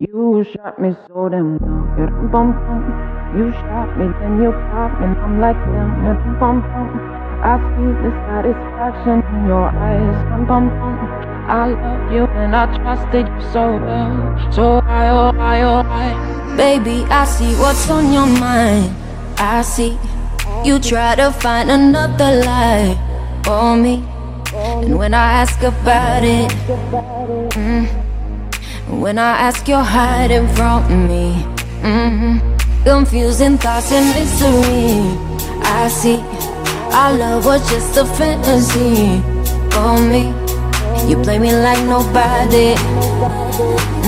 You shot me so damn well. Bum, bum. You shot me, then you popped, and I'm like damn. Bum, bum. I see the satisfaction in your eyes. Bum, bum, bum. I love you and I trusted you so well. So I, oh, I, oh, I. Baby, I see what's on your mind. I see you try to find another lie for me. And when I ask about it, mm, when I ask, you're hiding from me. Mm-hmm. Confusing thoughts and mystery. I see our love was just a fantasy for me. You play me like nobody.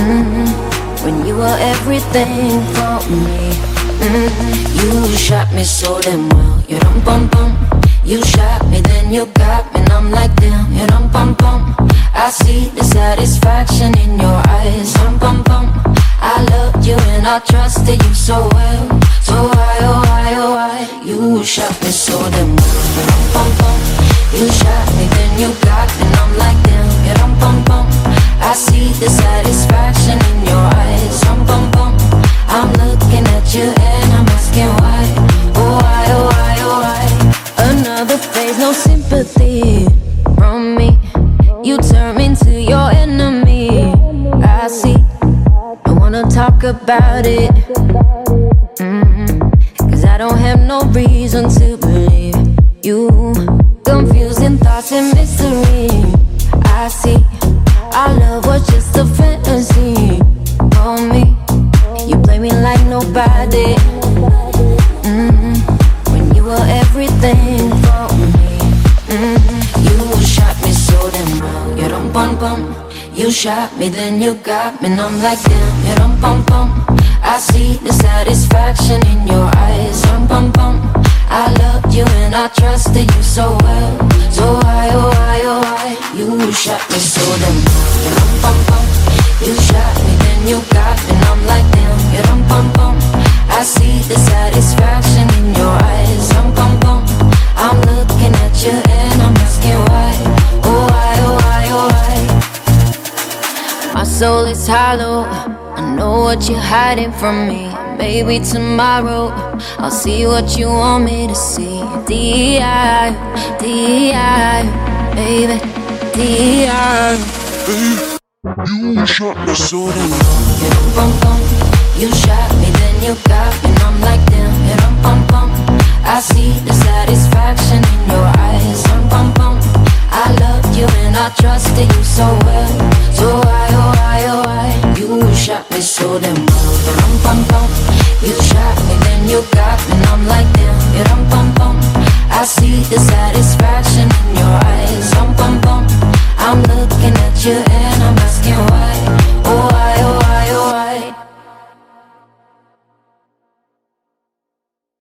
Mm-hmm. When you were everything for me. Mm-hmm. You shot me so damn well. You dum bum bum. You shot me, then you got me, and I'm like damn. You dum bum bum. I see the satisfaction in your eyes. Bum, bum, bum. I loved you and I trusted you so well. So why, oh why, oh why? You shot me so damn well. Bum, bum, bum. You shot me, then you got me, and I'm like talk about it. Mm-hmm. Cause I don't have no reason to believe you. Confusing thoughts and mystery. I see. Our love was just a fantasy for me. You play me like nobody. Mm-hmm. When you were everything for me. Mm-hmm. You shot me so damn well. You don't bum bum. You shot me, then you got me, and I'm like damn. You don't bum bum. I see the satisfaction in your eyes. Bum bum bum. I loved you and I trusted you so well. So why, oh why, oh why? You shot me so damn. You don't bum bum. You shot me, then you got me, and I'm like damn. You don't bum bum. I see the satisfaction soul is hollow. I know what you're hiding from me. Maybe tomorrow I'll see what you want me to see. D.I. D.I. Baby, D.I. You shot me so damn You dum bum bum. You shot me, then you got me, and I'm like damn. Dum bum bum. I see the satisfaction in your eyes. Bum bum bum. I loved you and I trusted you so well. So why, you shot me so damn well Rum pum pum, you shot me then you got me and I'm like damn Rum pum pum, I see the satisfaction in your eyes. Rum pum pum, I'm looking at you